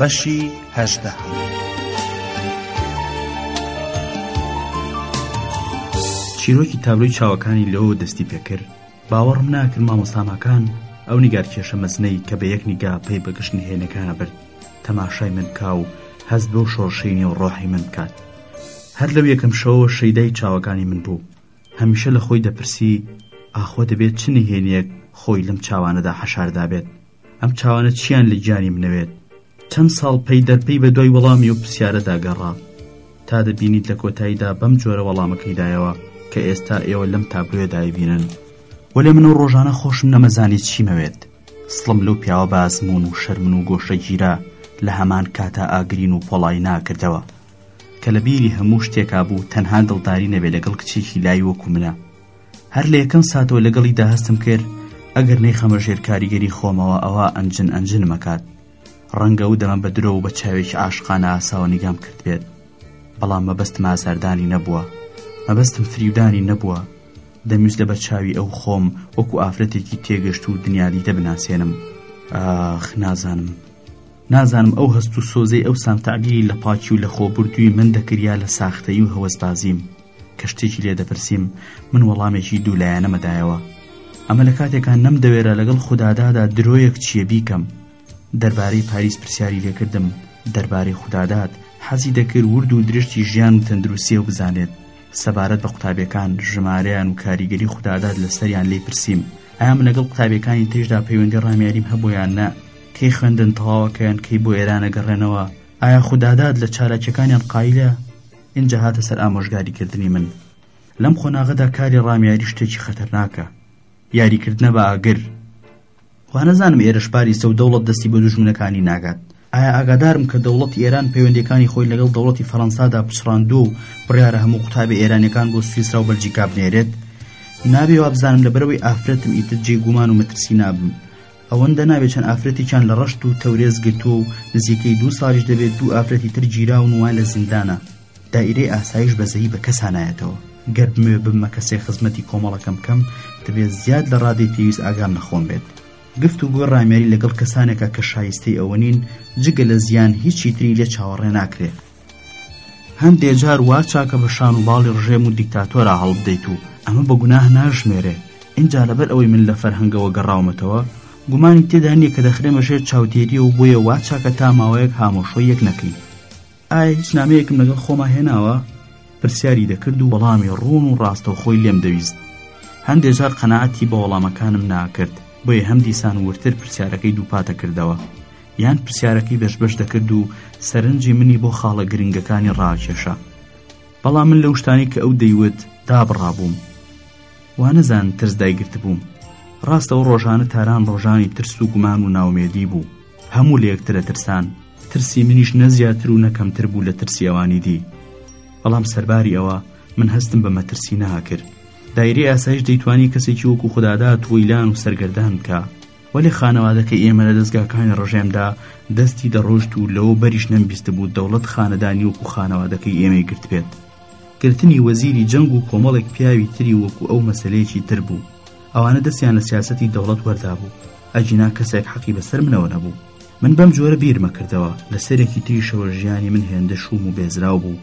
بەشی هەژدە. چیرۆکی تابلۆی چاوەکانی لەوە دەستی پێکرد باوەڕم ناکرد مامۆستاماکان ئەو نیگار کێشە مەزنەی کە بە یەک نیگا پێی بەگشت نهێنەکانە برد تەماشای من کا و هەست بۆ شۆڕشەی نێو ڕۆحی من بکات هەر لەو یەکەم شەوە شەیدای چاوەکانی من بوو هەمیشە لە خۆی دەپرسی ئاخۆ دەبێت چ نهێنیەک خۆی لەم چاوانەدا حەشاردابێت ئەم چاوانە چیان لە گیانی منەوێت چەند ساڵ پەی دەرپەی بە دوای وەڵامی و پرسیارەدا گەڕا تا دەبینیت لە کۆتاییدا بەم جۆرە وەڵامەکەیدایەوە کە ئێستا ئێوە لەم تابلوێ دایبینن وەلێ من و ڕۆژانە خۆشم نەمەزانی چیمەوێت سڵم لەو پیاوە بازمون و شەرمن و گۆشەگیرە لە هەمان کاتا ئاگرین و پۆڵای ناکردەوە کە لە بیری هەموو شتێکا بوو تەنها دڵداری نەبێ لەگەڵ کچێکی لای وەکو منە هەر لە یەکەم ساتەوە لەگەڵیدا هەستم کرد ئەگەر نەیخەمە ژێر کاریگەری خۆمەوە ئەوە ئەنجن ئەنجن مەکات ڕەنگە و دەمە بە درۆ و بە چاوێکی عاشقانە ئاساوە نیگام کرد بێت بەڵام مەبەست مازاردانی نەبووە مەبەستم فریودانی نەبووە دەمویست لە بەرچاوی ئەو خۆم وەکو ئافرەتێکی تێگەشت و دنیادیتە بناسێنم ئاخ نازانم نازانم ئەو هەست و سۆزەی ئەوسام تەعبیری لە پاکی و لە خۆبوردووی من دەکرد یا لە ساختەیی و هەوەسبازیم کە شتێکی لێ دەپرسیم من وەڵامێکی دوو لایەنەمە دایەوە ئەمە لە کاتێکان نەمدەوێرا لەگەڵ خوددادادا درۆیەک چییە بیکەم دەربارەی پاریس پرسیاری لێکردم دەربارەی خوددادات حەزی دەکرد ورد و درشتی ژیان و تەندروستیە و بزانێت سەبارەت بە قوتابیەکان ژمارەیان و کاریگەری خوددادات لەسەریان لی پرسییم ئەم لەگەڵ قوتابیەکانی تێشدا پەیوەندی ڕامیاریم هەبوویان نە کەی خوێندن تەواوەکەیان کەی بۆ ئێران ئەگەڕێنەوە ئایا خوداداد لە چالاکیەکانیان قایلە ئینجا هاتە سەر ئامۆژگاری کردنی من لەم قۆناغەدا کاری ڕامیاری شتێکی خەتەرناکە یاریکردنە بە ئاگر وانەزانم ئێرش پاریسە و دەوڵەت دەستی بە دوژمنەکانی ناگات ئایا ئاگادارم کە دەوڵەت ئێران پەیوەندەکانی خۆی لەگەڵ دەوڵەتی فەەنسادا پچڕاندوو و بڕیارە هەموو قوتابی ئێرانەکان بۆ سویسرا و بەلجیکا بنێرێت نابێ وابزانم لە بەرەوەی ئافرەتم ئیتر جێ گومان و مەترسی نابم ئەوەندە نابێت چەند ئافرەتێکیان لە ڕەشت و تەورێز گرتووە و نزیکەی دوو ساڵیش دەبێت دوو ئافرەتی تر گیراون و وان لە زیندانە دائیرەی ئاسایش بەزەیی بە کەسا نایەتەوە گەر بمەوێ ببمە کەسێ خزمەتی کۆمەڵەکەم بکەم دەبێت زیاد لە ڕادەی پێویست ئاگام لە خۆم بێت گفت و گۆی ڕامیاری لەگەڵ کەسانێکە کە شایستەی ئەوە نین جگە لە زیان هیچی تری لێ چاوەڕێ ناکرێت هەندێ جار وا چاکە بە شان و باڵی ڕژێم و دیکتاتۆرا هەڵبدەیت و ئەمە بە گوناه ناژمێرێ ئینجا لەبەر ئەوەی من لە فەرهەنگەوە گەڕاومەتەوە گومانی تێدا نییە کە دەخرێمە ژێر چاودێریە و بۆیە وا چاکە تا ماوەیەک هامۆشۆی یەک نەکەین ئایا هیچ نامەیەکم لەگەڵ خۆما هێناوە پرسیاری دەکرد و وەڵامی ڕوون و ڕاستە و خۆی لێم دەویست هەندێ جار قەنەعەتی بە وەڵامەکانم ناکرد بۆیە هەم دیسان ورتر پرسیارەکەی دووپاتە کردەوە یان پرسیارەکەی بەش بەش دەکرد و سەرنجی منی بۆ خاڵە گرنگەکانی ڕاکێشا بەڵام من لەو شتانی کە ئەو دەیوت دابڕابووم وانەزان ترس دایگرت بووم ڕاستە و ڕۆژانە تاران ڕۆژانی ترس و گومان و ناومێدی بوو هەموو لە یەکترە ترسان ترسی منیش نەزیاتر و نەکەمتر بوو لە ترسی ئەوانی دی بەڵام سەرباری ئەوە من هەستم بە مەترسی ناکرد دایری ئاسایش دەیتوانی کەسێکی وەکو خوددادات وەیلان و سەرگەردان بکە وەلێ خانەوادەکەی ئێمە لە دەزگاکانی ڕژێمدا دەستی دەڕۆشت و لەوە بەریش نەمبیستبوو دەوڵەت خانەدانی وەکو خانەوادەکەی ئێمەی گرت بێت گرتنی وەزیری جەنگ و کۆمەڵێک پیاوی تری وەکو ئەو مەسلەیەکی تر بوو ئەوانە دەستیان لە سیاستی دەوڵەت وەردا بوو ئەجینا کەسێک حەقی بەسەر منەوە نەبوو من بەم جۆرە بیرمە کردەوە لە سەرێکی تری شەوە ژیانی من هێندە شوم و بێزراو بوو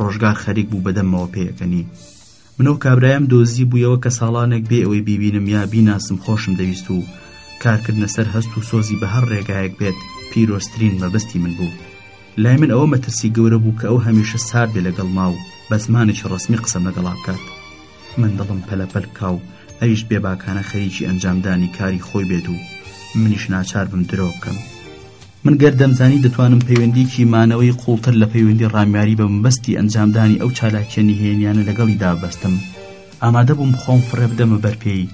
ڕۆژگار خەریک بوو بەدەمەوە پێەکەنی منەو کابرایم دۆزی بوویەوە کە ساڵانێک بێ ئەوەی بیبینم یا بیناسم خۆشم دەویست و کارکردنە سەر هەست و سۆزی بە هەر ڕێگایەک بێت پیرۆسترین مەبەستی من بوو لای من ئەوە مەترسی گەورە بوو کە ئەو هەمیشە سارد بێ لەگەڵ ما و بە زمانێکی ڕسمی قسەم لەگەڵا بکات من دڵم پەلەپەل کا و ئەویش بێباکانە خەریکی ئەنجامدانی کاری خۆی بێت و منیش ناچار بم درۆ بکەم من گەر دەمزانی دەتوانم پەیوەندییەکی مانەوەی قووڵتر لە پەیوەندی ڕامیاری بە مەبەستی ئەنجامدانی ئەو چالاکییە نهێنییانە لەگەڵیدا ببەستم، ئامادە بووم خۆم فڕێ بدەمە بەر پێی،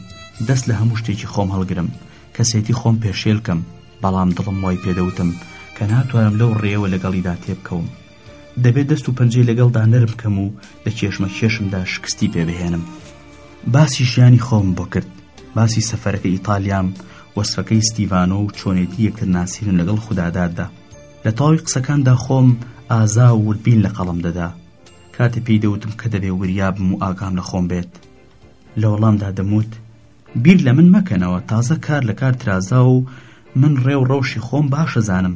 دەست لە هەموو شتێکی خۆم هەڵگرم، کەسێتی خۆم پێشێل کەم، بەڵام دڵم وای پێ دەوتم کە ناتوانم لەو ڕێیەوە لەگەڵیدا تێبکەوم. دەبێت دەست و پەنجەی لەگەڵدا نەرم بکەم و لە کێشمە کێشمدا شکستی پێبهێنم باسی ژیانی خۆم بۆ کرد باسی سەفەرەکە ئیتالیام وەسفەکەی ستیڤانۆ و چۆنێتی یەکتر ناسیرم لەگەڵ خوددادادا لە تاوی قسەکاندا خۆم ئازا و وردبین لە قەڵم دەدا کاتێ پێی دەوتم کە دەبێ وریابم و ئاگام لە خۆم بێت لە وەڵامدا دەموت بیر لە من مەکەنەوە تازە کار لە کار ترازا و من ڕێ و ڕەوشی خۆم باشەزانم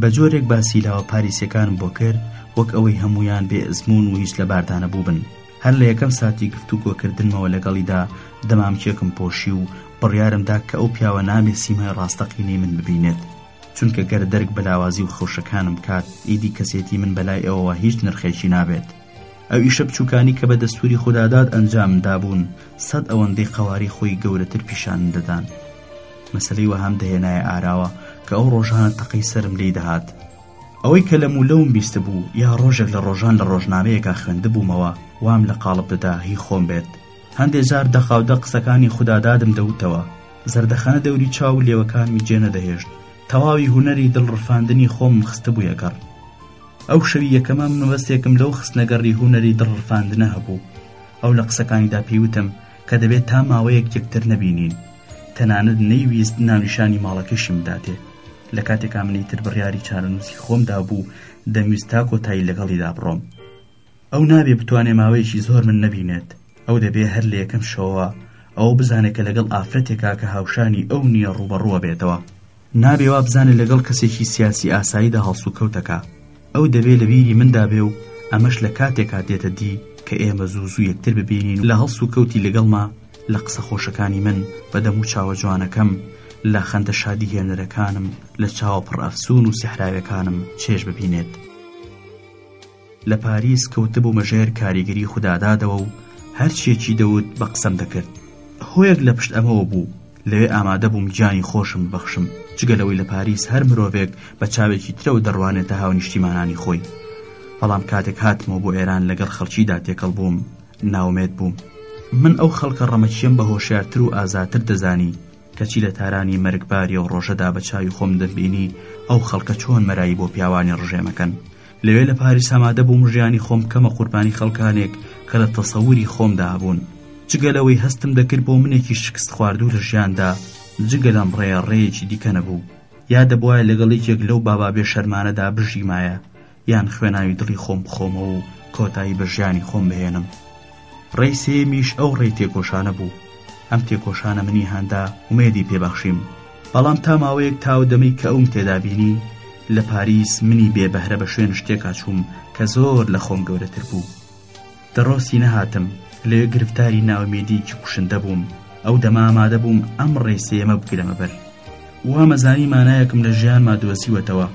بە جۆرێک باسی لاوە پاریسیەکانم بۆ کرد وەک ئەوەی هەمویان بێ ئەزمون و هیچ لەباردانەبووبن هەر لە یەکەم ساتی گفت و کۆکردنمەوە لەگەڵیدا دەمامکێکم پۆشی و بڕیارمدا کە ئەو پیاوە نابێ سیمای ڕاستەقینەی من ببینێت چونکە گەر دەرک بە لاوازی و خەوشەکانم کات ئیدی کەسێتی من بەلای ئەوەوە هیچ نرخێکی نابێت ئەو ئیشە بچووکانی کە بە دەستوری خوداداد ئەنجامدابوون سەد ئەوەندەی قەواری خۆی گەورەتر پیشان دەدان مەسەلەی وەهام دەهێنایە ئاراوە کە ئەو ڕۆژانە تەقەی سەرم لێی دەهات ئەوەی کە لەم و لەوم بیستبوو یا ڕۆژێک لە ڕۆژان لە ڕۆژنامەیەکە خوێندبوومەوە وام لە قاڵب دەدا هی خۆم بێت هەندێ جار دەقاودە قسەکانی خودادادم دەوتەوە زەردەخەنە دەوری چاو لێوەکانمی جێ نەدەهێشت تەواوی هوەری دڵڕفاندنی خۆم خستبوویە گەڕ ئەو شەوی یەکەمە مەبەستێکم لەو خستنەگەڕی هوەری دڵڕفاندنە هەبوو ئەو لە قسەکانیدا پێیوتم کە دەبێت تا ماوەیەک یەکتر نەبینین، تەنانەت نەیویست ناونیشانی ماڵەکەیشیم بداتێ، لە کاتێکا من ئیتر بڕیاری چارەنووسی خۆم دابوو، دەمویست تا کۆتایی لەگەڵیدا بڕۆم. ئەو نابێ بتوانێ ماوەیەکی زۆر من نەبینێت، ئەو دەبێ هەر لە یەکەم شەوەوە ئەوە بزانێ کە لەگەڵ ئافرەتێکا کە هاوشانی ئەو نییە ڕووبەڕووە بێتەوە. نابێ وا بزانێ لەگەڵ کەسێکی سیاسی ئاساییدا هەڵسوکەوت دەکا ئەو دەبێ لە بیری مندا بێ و ئەمەش لە کاتێکا دێتە دی کە ئێمە زوو زوو یەکتر ببینین و لە هەڵسوکەوتی لەگەڵما لە قسە خۆشەکانی من بە دەم و چاوە جوانەکەم لە خەندە شادی هێنەرەکانم لە چاوە پڕ ئەفسوون و سیحراوێکانم چێژ ببینێت. لە پاریس کەوتبوومە ژێر کاریگەری خودادادەوە و هەرچیەکی دەوت بە قسەم دەکرد هۆیەک لە پشت ئەمەوە بوو لەوێ ئامادە بووم گیانی خۆشم ببەخشم جگە لەوەی لە پاریس هەر مرۆڤێک بە چاوێکی ترەوە دەڕوانێتە هاونیشتیمانانی خۆی بەڵام کاتێک هاتمەوە بۆ ئێران لەگەڵ خەڵکیدا تێکەڵ بووم ناومێت بووم من ئەو خەڵکە ڕەمەکیەم بە هۆشیارتر و ئازاتر دەزانی کەچی لە تارانی مەرگباری و ڕۆژەدا بە چاوی خۆم دەبینی ئەو خەڵکە چۆن مەرایی بۆ پیاوانی ڕژێمەکەن لەوێ لە پاریس ئامادە بووم ژیانی خۆم بکەمە قوربانی خەڵکانێک کە لە تەسەوری خۆمدا بوون جگە لەوەی هەستم دەکرد بۆ منێکی شکست خواردوو لە ژیاندا جگە لەم ڕێە ڕێیەکی دیکە نەبوو یا دەبواە لەگەڵ یەکێک لەو بابا بێ شەرمانەدا بژیمایە یان خوێناوی دڵی خۆم بخۆمەوە و کۆتایی بە ژیانی خۆم بهێنم ڕێی سێمیش ئەو ڕێی تێکۆشانە بوو ئەم تێکۆشانە منی هاندا ومێدی پێبەخشیم بەڵام تا ماوەیەک تا ئەو دەمەی کە ئەوم تێدا بینی لە پاریس منی بێ بەهرە بە شوێن شتێکا چووم کە زۆر لە خۆم گەورەتر بوو دەڕۆستی نەهاتم لەوێ گرفتاری ناومێدیکی کوشندە بووم ئەو دەما ئامادە بووم ئەم ڕێسێمە بگرەمە بەر وامەزانی مانایەکم لە ژیانما دۆزیوەتەوە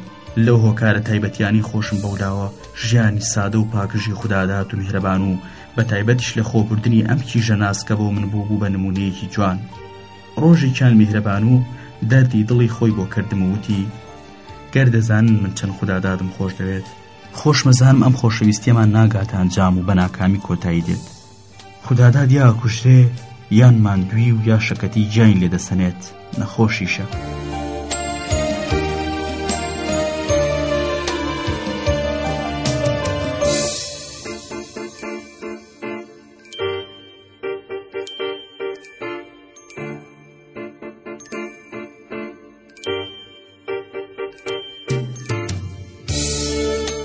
لەو هۆکارە تایبەتیانی خۆشم بەولاوە ژیانی سادە و پاکژی خوددادات و میهرەبان و بە تایبەتیش لە خۆبردننی ئەم کیژە ناسکە بۆ من بوو بوو بە نمونەیەکی جوان. ڕۆژی چەند میهرەبان و دەردی دڵی خۆی بۆ کردم و وتی گەر دەزانن من چەند خودادادم خۆش دەوێت خۆشمەزانم ئەم خۆشەویستیەمان ناگاتان جام و بەناکامی کۆتایی دێت خودادا دیا کوژرێ یان ماندوی و یا شەکەتی گیانی لێدەسەنێت نەخۆشیشە.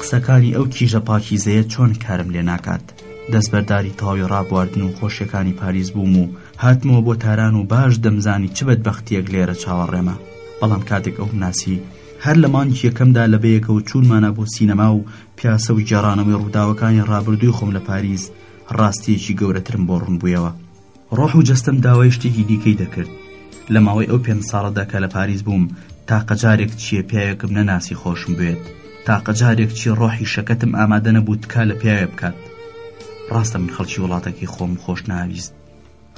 قسەکانی ئەو کیژە پاکیزەیە چۆن کارم لێ ناکات دەست بەرداری تەواوی ڕابواردن و خۆشیەکانی پاریس بووم و هاتمەوە بۆ تاران و باش دەمزانی چ بەدبەختیەک لێرە چاوەڕێمە بەڵام کاتێک ئەو ناسی هەر لە مانکی یەکەمدا لە بەیەکەوە چوونمانە بۆ سینەما و پیاسە و گێڕانەوەی ڕووداوەکانی ڕابردووی خۆم لە پاریس ڕاستیەکی گەورەترم بۆ ڕوون بوویەوە ڕۆح و جەستم داوای شتێکی دیکەی دەکرد لە ماوەی ئەو پێنج ساڵەدا کە لە پاریس بووم تاقەجارێک چیە پیاوێکم نەناسی خۆشم بێت تاقەجارێک چی ڕۆحی شەکەتم ئامادە نەبوو تکا لە پیاوێ بکات ڕاستە من خەڵکی وڵاتەکەی خۆم خۆش ناویست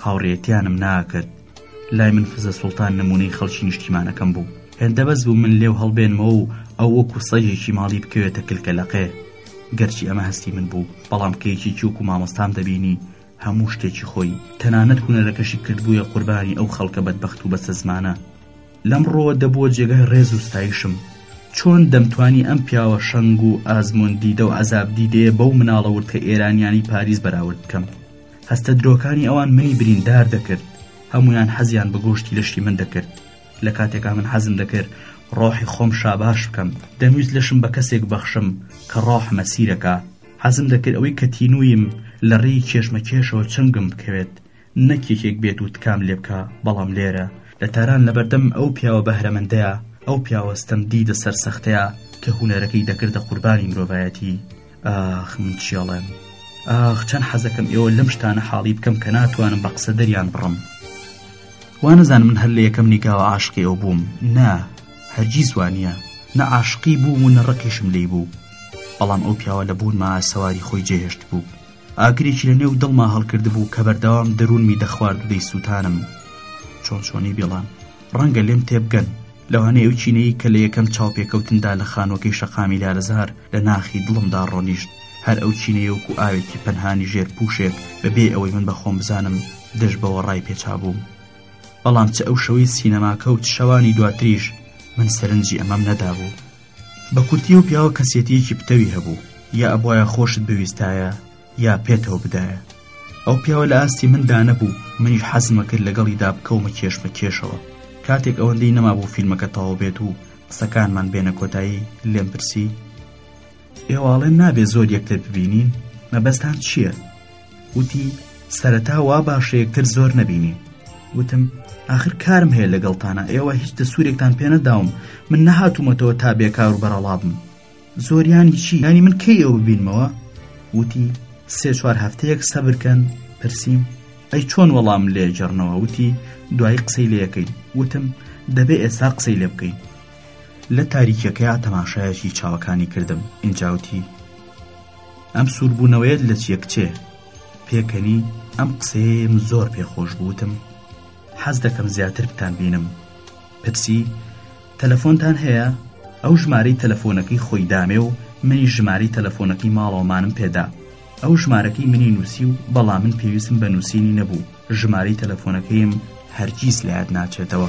هاوڕێتیانم ناکرد لای من فزە سوڵتان نمونەی خەڵکی نیشتیمانەکەم بوو هێندە بەس بوو من لێو هەڵبێنمەوە و ئەو وەکو سەیەکی ماڵی بکەوێتە کلکەلەقێ گەرچی ئەمە هەستی من بوو بەڵام کەیکی چوک و مامۆستام دەبینی هەموو شتێکی خۆی تەنانەت هوەرەکەشی کردبووە قوربانی ئەو خەڵکە بەدبخت و بەسە زمانە لەم ڕۆوە دەبووە جێگای ڕێز و ستایشم چۆن دەمتوانی ئەم پیاوە شەنگ و ئازمون دیدە و عذاب دیدەیە بەو مناڵە وردکە ئێرانیانی پاریس بەراورد بکەم هەستە درۆکانی ئەوان منی بریندار دەکرد هەمویان حەزیان بە گۆشتی لەشی من دەکرد لە کاتێکا من حەزم دەکرد ڕۆحی خۆم شاباش بکەم دەمویست لەشم بە کەسێک بەخشم کە ڕۆح مەسیرەکە حەزم دەکرد ئەوەی کە تینویم لە ڕێی کێشمە کێشەوە چنگم بکەوێت نەک یەکێک بێت و تکام لێ بکە بەڵام لێرە لە تاران لەبەردەم ئەو پیاوە بەهرەمەندەیە ئەو پیاوە ستەمدیدە سەرسەختەیە کە هونەرەکەی دەکردە قوربانی مرۆڤایەتی ئاخ من چیڵێم ئاخ چەند حەزەکەم ئێوە لەم شتانە حاڵی بکەم کە ناتوانم بە قسە دەریان بڕم وانەزان من هەر لە یەکەم نیگاوە عاشقی ئەو بووم نا هەرگیز وانە نە عاشقی بوو و نە ڕقیشم لی بوو بەڵام ئەو پیاوە لە بوونما سەواری خۆی جێهێشت بوو ئاگرێکی لە نێو دڵما هەڵکرد بوو کە بەردەوام دەروونمی دەخوارد و دەیسووتانم چۆن چۆنی بێڵام ڕەنگە لێم تێبگەن لەوانەیە ئەو چینەی کە لە یەکەم چاوپێکەوتندا لە خانووەکەی شەقامی لارزار لە ناخی دڵمدا ڕۆنیشت هەر ئەو چینەیە وەکو ئاوێکی پەنهانی ژێر پووشێک بەبێ ئەوەی من بەخۆم بزانم دژ بەوە ڕای پێچابووم بەڵام چ ئەو شەوەی سینەماکە و شەوانی دواتریش من سەرنجی ئەمەم نەدابوو بە کورتی و پیاوە کەسێتیەکی پتەوی هەبوو یا ئەبواە خۆشت بویستایە یا پێتەوە بدایە. ئەو پیاوە لە ئاستی من دانەبوو منیش حەزمە کرد لەگەڵی دابکەومە کێش بە کێشەوە کاتێک ئەوەندەی نەمابوو فیلمەکە تەواو بێت و قسەکانمان بێنە کۆتایی لێم پرسی ئێواڵێن نابێ زۆر یەکتر ببینین مەبەستان چییە؟ وتی سەرەتا وا باشە یەکتر زۆر نەبینین وتم آخر کارم هەیە لەگەڵتانە ئێوە هیچ دەسوورێکتان پێنەداوم من نەهاتوومەتەوە تا بێکار و بەرەڵابم زۆر یانی چی یانی من کەی ئەوە ببینمەوە وتی سێ چوار هەفتەیەک سەبرکەن پرسییم ئەی چۆن وەڵام لێ جەڕنەوە وتی دوایی قسەی لەکەی وتم دەبێ ئێستا قسەی لێ بکەین لە تاریکەکەیا تەماشایەکی چاوەکانی کردم ئینجاوتی ئەم سووربوونەوەیەت لە چیە کچێ پێکەنی ئەم قسەیەم زۆر پێخۆش بوتم حەز دەکەم زیاتر بتان بینم پرسی، تەلەفۆنتان هەیە؟ ئەو ژمارەی تەلەفۆنەکەی خۆی دامێ و منیش ژمارەی تەلەفۆنەکەی ماڵەوەمانم پێ دا. ئەو ژمارەکەی منی نووسی و بەڵام من پێویستم بە نووسینی نەبوو، ژمارەی تەلەفۆنەکەیم هەرگیز لە یاد ناچێتەوە.